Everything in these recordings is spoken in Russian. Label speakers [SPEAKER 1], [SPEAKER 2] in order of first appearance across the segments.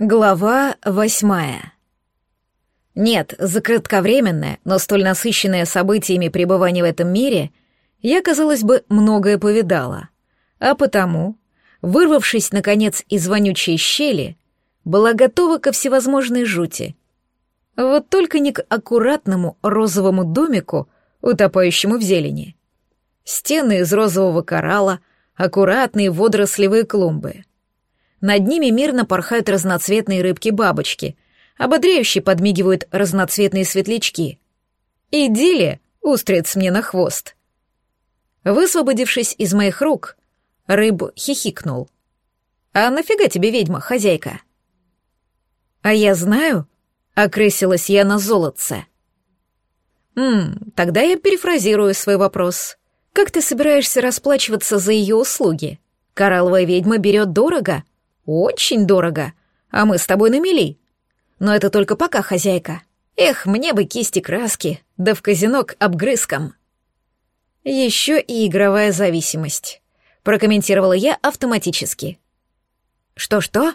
[SPEAKER 1] Глава восьмая. Нет, за кратковременное, но столь насыщенное событиями пребывание в этом мире, я, казалось бы, многое повидала. А потому, вырвавшись, наконец, из вонючей щели, была готова ко всевозможной жути. Вот только не к аккуратному розовому домику, утопающему в зелени. Стены из розового коралла, аккуратные водорослевые клумбы — над ними мирно порхают разноцветные рыбки-бабочки, ободряюще подмигивают разноцветные светлячки. Идиллия, устриц мне на хвост. Высвободившись из моих рук, рыб хихикнул. «А нафига тебе ведьма, хозяйка?» «А я знаю», — окрысилась я на золотце. «Ммм, тогда я перефразирую свой вопрос. Как ты собираешься расплачиваться за ее услуги? Коралловая ведьма берет дорого?» Очень дорого. А мы с тобой на мели. Но это только пока, хозяйка. Эх, мне бы кисти краски, да в казино к обгрызкам. Еще и игровая зависимость. Прокомментировала я автоматически. Что-что?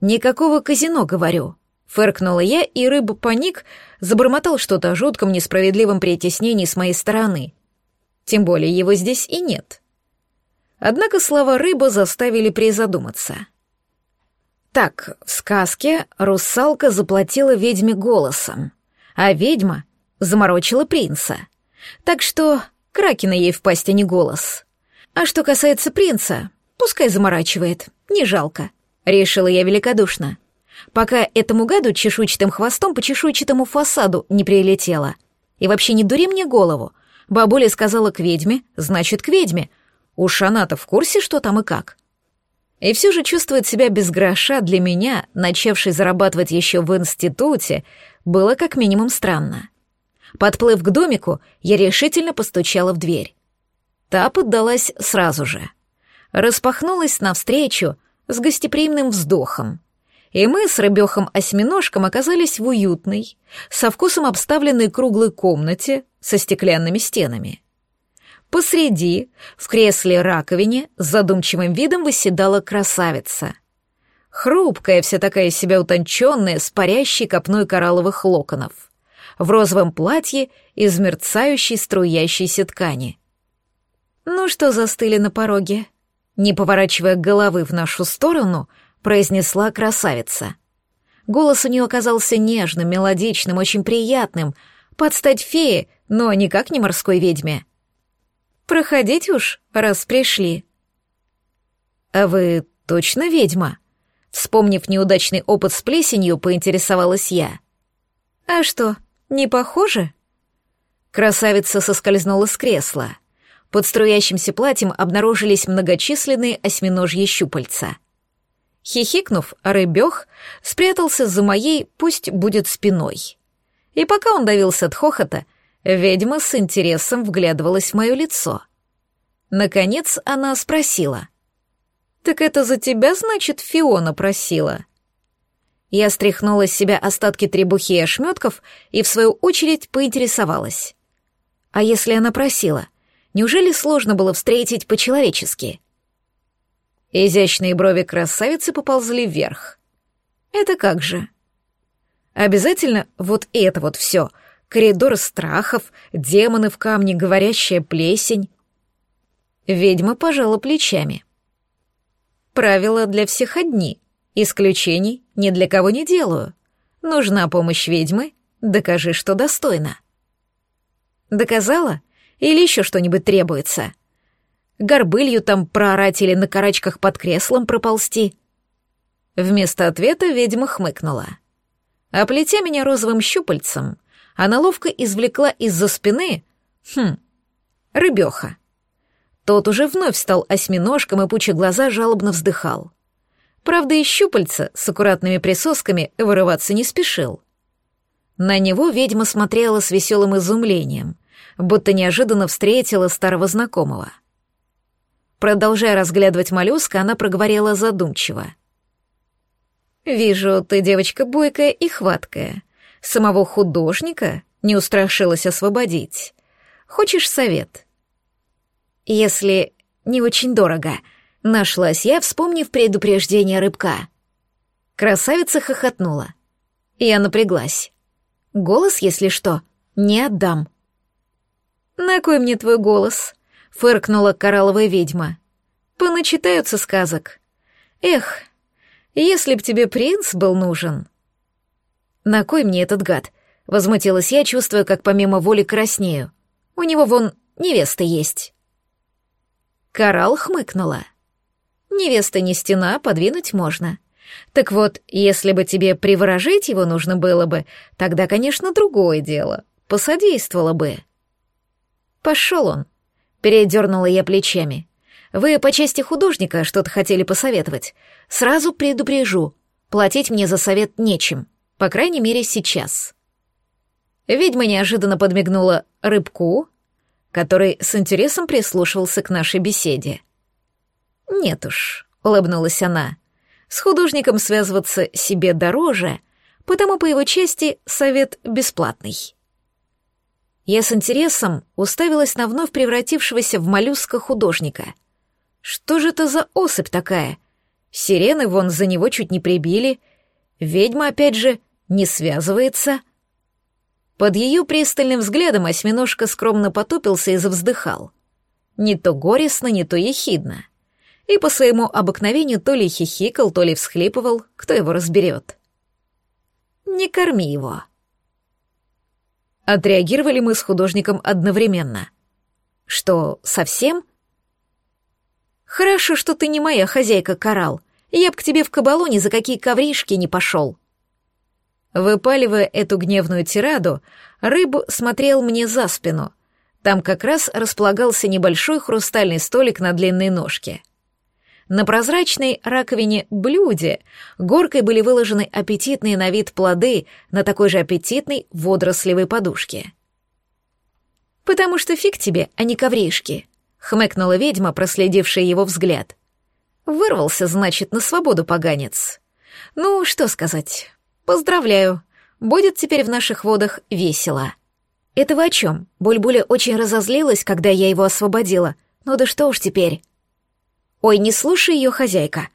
[SPEAKER 1] Никакого казино, говорю. Фыркнула я, и рыба паник забормотал что-то о жутком несправедливом притеснении с моей стороны. Тем более его здесь и нет. Однако слова рыба заставили призадуматься. Так, в сказке русалка заплатила ведьме голосом, а ведьма заморочила принца. Так что кракена ей в пасть, а не голос. А что касается принца, пускай заморачивает, не жалко. Решила я великодушно. Пока этому гаду чешуйчатым хвостом по чешуйчатому фасаду не прилетело. И вообще не дури мне голову. Бабуля сказала к ведьме, значит, к ведьме. Уж она-то в курсе, что там и как. И все же чувствовать себя без гроша для меня, начавшей зарабатывать еще в институте, было как минимум странно. Подплыв к домику, я решительно постучала в дверь. Та поддалась сразу же. Распахнулась навстречу с гостеприимным вздохом. И мы с рыбехом-осьминожком оказались в уютной, со вкусом обставленной круглой комнате со стеклянными стенами. Посреди, в кресле-раковине, с задумчивым видом восседала красавица. Хрупкая, вся такая себя утонченная, с парящей копной коралловых локонов. В розовом платье из мерцающей струящейся ткани. «Ну что застыли на пороге?» Не поворачивая головы в нашу сторону, произнесла красавица. Голос у нее оказался нежным, мелодичным, очень приятным, под стать фее, но никак не морской ведьме. Проходите уж, раз пришли. А вы точно ведьма? Вспомнив неудачный опыт с плесенью, поинтересовалась я. А что, не похоже? Красавица соскользнула с кресла. Под струящимся платьем обнаружились многочисленные осьминожьи щупальца. Хихикнув, рыбёх спрятался за моей, пусть будет спиной. И пока он давился от хохота, Ведьма с интересом вглядывалась в мое лицо. Наконец она спросила. «Так это за тебя, значит, Фиона просила?» Я стряхнула с себя остатки требухи и ошметков и, в свою очередь, поинтересовалась. «А если она просила? Неужели сложно было встретить по-человечески?» Изящные брови красавицы поползли вверх. «Это как же?» «Обязательно вот это вот все», коридор страхов, демоны в камне, говорящая плесень. Ведьма пожала плечами. Правила для всех одни, исключений ни для кого не делаю. Нужна помощь ведьмы, докажи, что достойна. Доказала? Или еще что-нибудь требуется? Горбылью там проорать или на карачках под креслом проползти? Вместо ответа ведьма хмыкнула. Оплетя меня розовым щупальцем, она ловко извлекла из-за спины... Хм, рыбеха. Тот уже вновь стал осьминожком и, пуча глаза, жалобно вздыхал. Правда, и щупальца с аккуратными присосками вырываться не спешил. На него ведьма смотрела с веселым изумлением, будто неожиданно встретила старого знакомого. Продолжая разглядывать моллюска, она проговорила задумчиво. «Вижу, ты девочка бойкая и хваткая. Самого художника не устрашилась освободить. Хочешь совет? Если не очень дорого, нашлась я, вспомнив предупреждение рыбка. Красавица хохотнула. Я напряглась. Голос, если что, не отдам. «На кой мне твой голос?» — фыркнула коралловая ведьма. «Поначитаются сказок. Эх, если б тебе принц был нужен...» «На кой мне этот гад?» — возмутилась я, чувствуя, как помимо воли краснею. «У него вон невеста есть». Коралл хмыкнула. «Невеста не стена, подвинуть можно. Так вот, если бы тебе приворожить его нужно было бы, тогда, конечно, другое дело. Посодействовало бы». «Пошел он», — передернула я плечами. «Вы по части художника что-то хотели посоветовать. Сразу предупрежу, платить мне за совет нечем, по крайней мере, сейчас». Ведьма неожиданно подмигнула рыбку, который с интересом прислушивался к нашей беседе. «Нет уж», — улыбнулась она, — «с художником связываться себе дороже, потому по его части совет бесплатный». Я с интересом уставилась на вновь превратившегося в моллюска художника. Что же это за особь такая? Сирены вон за него чуть не прибили. Ведьма, опять же, не связывается — под ее пристальным взглядом осьминожка скромно потупился и завздыхал. Не то горестно, не то ехидно. И по своему обыкновению то ли хихикал, то ли всхлипывал, кто его разберет. «Не корми его». Отреагировали мы с художником одновременно. «Что, совсем?» «Хорошо, что ты не моя хозяйка, Коралл. Я б к тебе в кабалу за какие ковришки не пошел». Выпаливая эту гневную тираду, рыбу смотрел мне за спину. Там как раз располагался небольшой хрустальный столик на длинной ножке. На прозрачной раковине блюде горкой были выложены аппетитные на вид плоды на такой же аппетитной водорослевой подушке. «Потому что фиг тебе, а не ковришки», — хмыкнула ведьма, проследившая его взгляд. «Вырвался, значит, на свободу поганец. Ну, что сказать, Поздравляю. Будет теперь в наших водах весело. Это вы о чем? Бульбуля очень разозлилась, когда я его освободила. Ну да что уж теперь. Ой, не слушай ее хозяйка.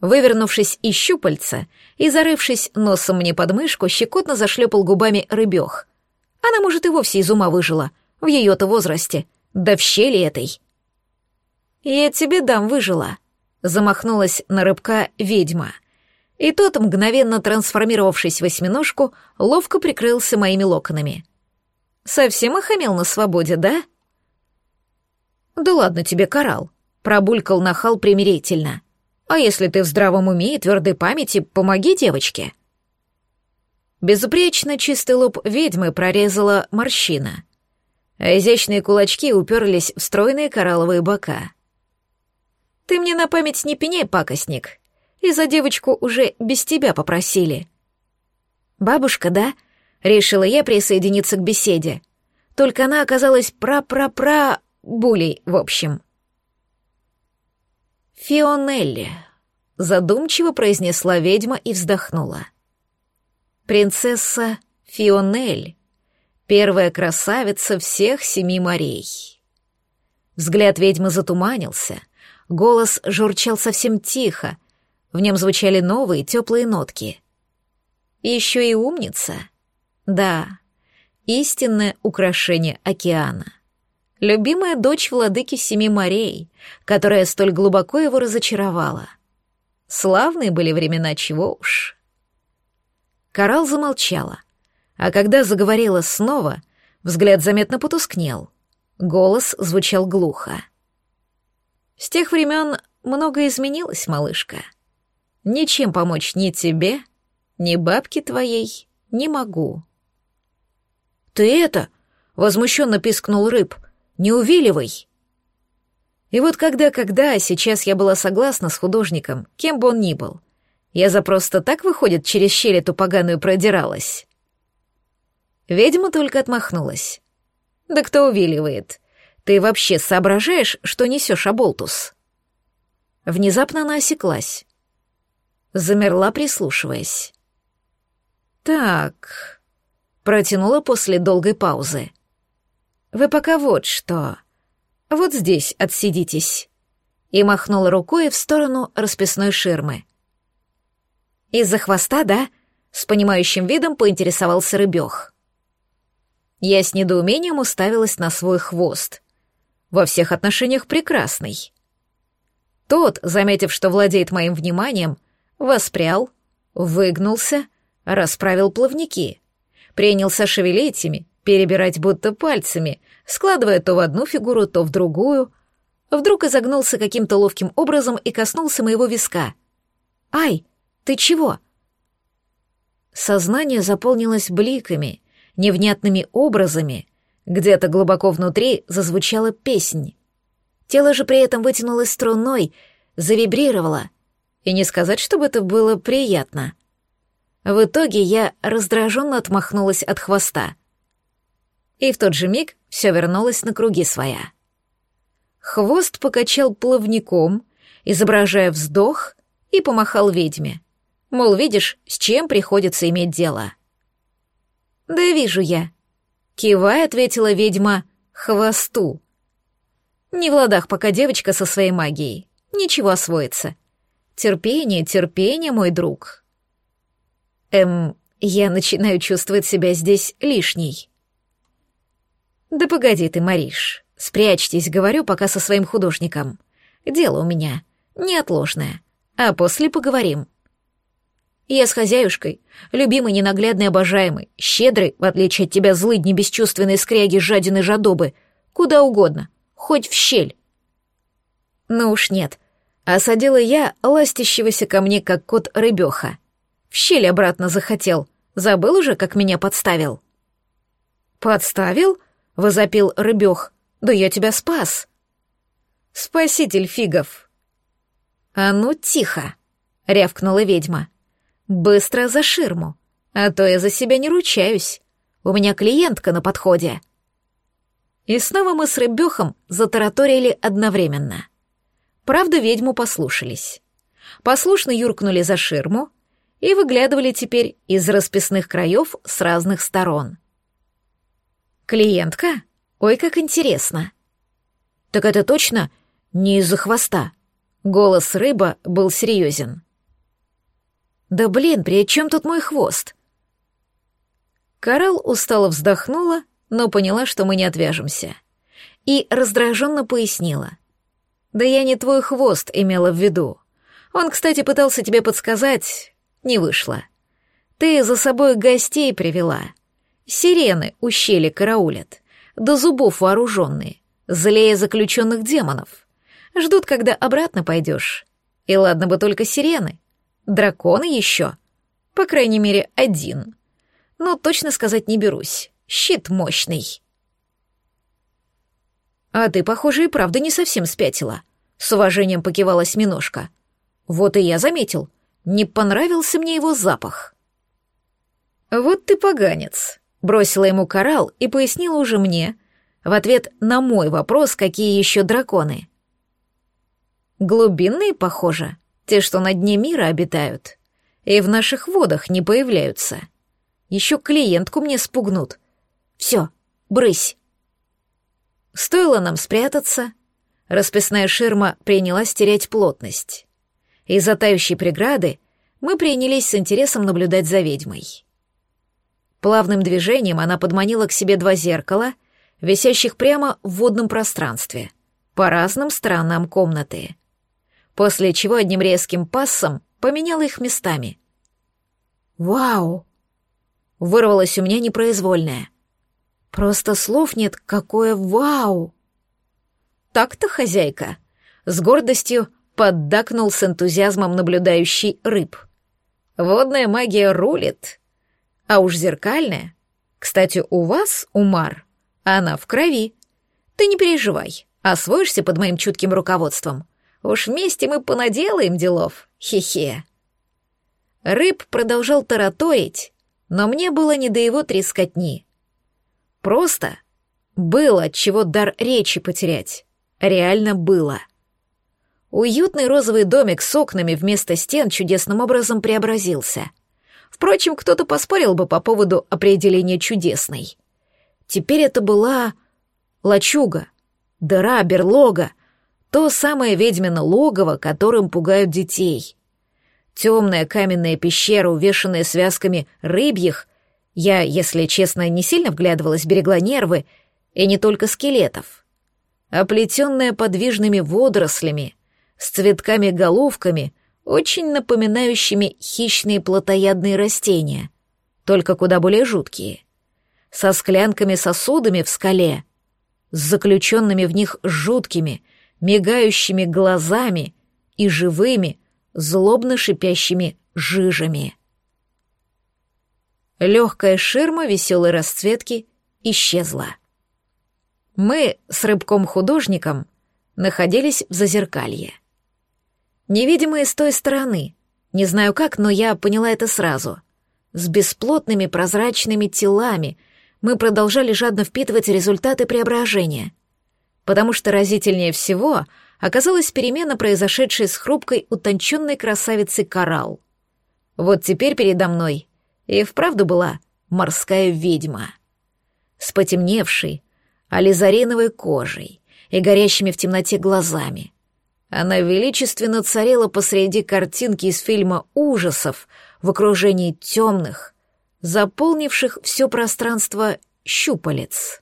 [SPEAKER 1] Вывернувшись из щупальца и зарывшись носом мне под мышку, щекотно зашлепал губами рыбех. Она, может, и вовсе из ума выжила. В ее-то возрасте. Да в щели этой. «Я тебе дам выжила», — замахнулась на рыбка ведьма — и тот, мгновенно трансформировавшись в восьминожку, ловко прикрылся моими локонами. «Совсем охамел на свободе, да?» «Да ладно тебе, коралл», — пробулькал нахал примирительно. «А если ты в здравом уме и твердой памяти, помоги девочке». Безупречно чистый лоб ведьмы прорезала морщина, а изящные кулачки уперлись в стройные коралловые бока. «Ты мне на память не пеняй, пакостник и за девочку уже без тебя попросили». «Бабушка, да?» — решила я присоединиться к беседе. Только она оказалась пра-пра-пра... булей, в общем. «Фионелли», — задумчиво произнесла ведьма и вздохнула. «Принцесса Фионель, первая красавица всех семи морей». Взгляд ведьмы затуманился, голос журчал совсем тихо, в нем звучали новые теплые нотки. Еще и умница. Да, истинное украшение океана. Любимая дочь владыки Семи морей, которая столь глубоко его разочаровала. Славные были времена, чего уж. Коралл замолчала, а когда заговорила снова, взгляд заметно потускнел. Голос звучал глухо. «С тех времен многое изменилось, малышка». Ничем помочь ни тебе, ни бабке твоей не могу. Ты это, возмущенно пискнул рыб, не увиливай. И вот когда-когда, сейчас я была согласна с художником, кем бы он ни был. Я за просто так, выходит, через щель эту поганую продиралась. Ведьма только отмахнулась. «Да кто увиливает? Ты вообще соображаешь, что несешь, Аболтус?» Внезапно она осеклась замерла, прислушиваясь. «Так», — протянула после долгой паузы. «Вы пока вот что. Вот здесь отсидитесь». И махнула рукой в сторону расписной ширмы. Из-за хвоста, да? С понимающим видом поинтересовался рыбёх. Я с недоумением уставилась на свой хвост. Во всех отношениях прекрасный. Тот, заметив, что владеет моим вниманием, воспрял, выгнулся, расправил плавники, принялся шевелить ими, перебирать будто пальцами, складывая то в одну фигуру, то в другую. Вдруг изогнулся каким-то ловким образом и коснулся моего виска. «Ай, ты чего?» Сознание заполнилось бликами, невнятными образами. Где-то глубоко внутри зазвучала песнь. Тело же при этом вытянулось струной, завибрировало. И не сказать, чтобы это было приятно. В итоге я раздраженно отмахнулась от хвоста. И в тот же миг все вернулось на круги своя. Хвост покачал плавником, изображая вздох, и помахал ведьме. Мол, видишь, с чем приходится иметь дело. «Да вижу я», — кивая, ответила ведьма «хвосту». Не в ладах пока девочка со своей магией. Ничего освоится. Терпение, терпение, мой друг. Эм, я начинаю чувствовать себя здесь лишней. Да погоди ты, Мариш. Спрячьтесь, говорю, пока со своим художником. Дело у меня неотложное. А после поговорим. Я с хозяюшкой, любимый, ненаглядный, обожаемый, щедрый, в отличие от тебя, злыдни, бесчувственной скряги, жадины, жадобы, куда угодно, хоть в щель. Ну уж нет, осадила я ластящегося ко мне, как кот рыбеха. В щель обратно захотел, забыл уже, как меня подставил. «Подставил?» — возопил рыбех. «Да я тебя спас!» «Спаситель фигов!» «А ну, тихо!» — рявкнула ведьма. Быстро за ширму, а то я за себя не ручаюсь. У меня клиентка на подходе. И снова мы с Рыбёхом затараторили одновременно. Правда, ведьму послушались. Послушно юркнули за ширму и выглядывали теперь из расписных краев с разных сторон. «Клиентка? Ой, как интересно!» «Так это точно не из-за хвоста?» Голос рыба был серьезен. Да блин, при чем тут мой хвост? Карал устало вздохнула, но поняла, что мы не отвяжемся. И раздраженно пояснила. Да я не твой хвост имела в виду. Он, кстати, пытался тебе подсказать, не вышло. Ты за собой гостей привела. Сирены ущелье караулят, до зубов вооруженные, злее заключенных демонов. Ждут, когда обратно пойдешь. И ладно бы только сирены, Драконы еще? По крайней мере, один. Но точно сказать не берусь. Щит мощный. А ты, похоже, и правда не совсем спятила. С уважением покивала осьминожка. Вот и я заметил. Не понравился мне его запах. Вот ты поганец. Бросила ему коралл и пояснила уже мне, в ответ на мой вопрос, какие еще драконы. Глубинные, похоже. Те, что на дне мира обитают. И в наших водах не появляются. Еще клиентку мне спугнут. Все, брысь. Стоило нам спрятаться, расписная ширма принялась терять плотность. Из-за тающей преграды мы принялись с интересом наблюдать за ведьмой. Плавным движением она подманила к себе два зеркала, висящих прямо в водном пространстве, по разным сторонам комнаты после чего одним резким пассом поменяла их местами. «Вау!» — вырвалось у меня непроизвольное. «Просто слов нет, какое вау!» «Так-то, хозяйка!» — с гордостью поддакнул с энтузиазмом наблюдающий рыб. «Водная магия рулит. А уж зеркальная. Кстати, у вас, Умар, она в крови. Ты не переживай, освоишься под моим чутким руководством. Уж вместе мы понаделаем делов, хе-хе. Рыб продолжал тараторить, но мне было не до его трескотни. Просто было чего дар речи потерять. Реально было. Уютный розовый домик с окнами вместо стен чудесным образом преобразился. Впрочем, кто-то поспорил бы по поводу определения чудесной. Теперь это была лачуга, дыра, берлога, то самое ведьмино логово, которым пугают детей. темная каменная пещера, увешанная связками рыбьих, я, если честно, не сильно вглядывалась, берегла нервы, и не только скелетов. Оплетенная подвижными водорослями, с цветками-головками, очень напоминающими хищные плотоядные растения, только куда более жуткие. Со склянками-сосудами в скале, с заключенными в них жуткими, мигающими глазами и живыми, злобно шипящими жижами. Легкая ширма веселой расцветки исчезла. Мы с рыбком-художником находились в зазеркалье. Невидимые с той стороны, не знаю как, но я поняла это сразу. С бесплотными прозрачными телами мы продолжали жадно впитывать результаты преображения. Потому что разительнее всего — оказалась перемена, произошедшая с хрупкой, утонченной красавицей Коралл. Вот теперь передо мной и вправду была морская ведьма. С потемневшей, ализариновой кожей и горящими в темноте глазами. Она величественно царила посреди картинки из фильма ужасов в окружении темных, заполнивших все пространство щупалец.